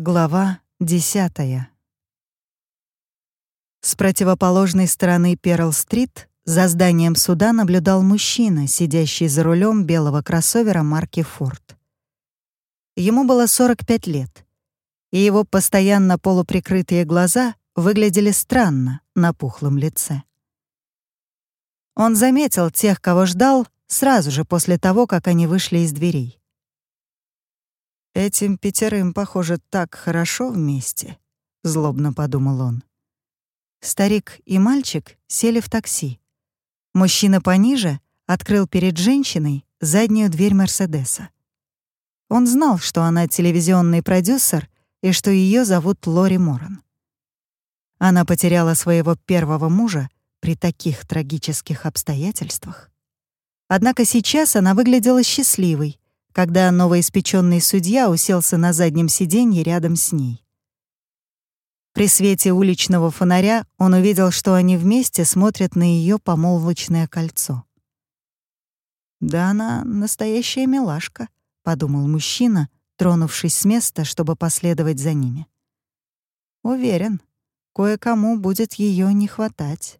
Глава десятая. С противоположной стороны Перл-стрит за зданием суда наблюдал мужчина, сидящий за рулем белого кроссовера марки «Форд». Ему было 45 лет, и его постоянно полуприкрытые глаза выглядели странно на пухлом лице. Он заметил тех, кого ждал, сразу же после того, как они вышли из дверей. «Этим пятерым, похоже, так хорошо вместе», — злобно подумал он. Старик и мальчик сели в такси. Мужчина пониже открыл перед женщиной заднюю дверь Мерседеса. Он знал, что она телевизионный продюсер и что ее зовут Лори Моран. Она потеряла своего первого мужа при таких трагических обстоятельствах. Однако сейчас она выглядела счастливой когда новоиспеченный судья уселся на заднем сиденье рядом с ней. При свете уличного фонаря он увидел, что они вместе смотрят на ее помолвочное кольцо. «Да она настоящая милашка», — подумал мужчина, тронувшись с места, чтобы последовать за ними. «Уверен, кое-кому будет ее не хватать».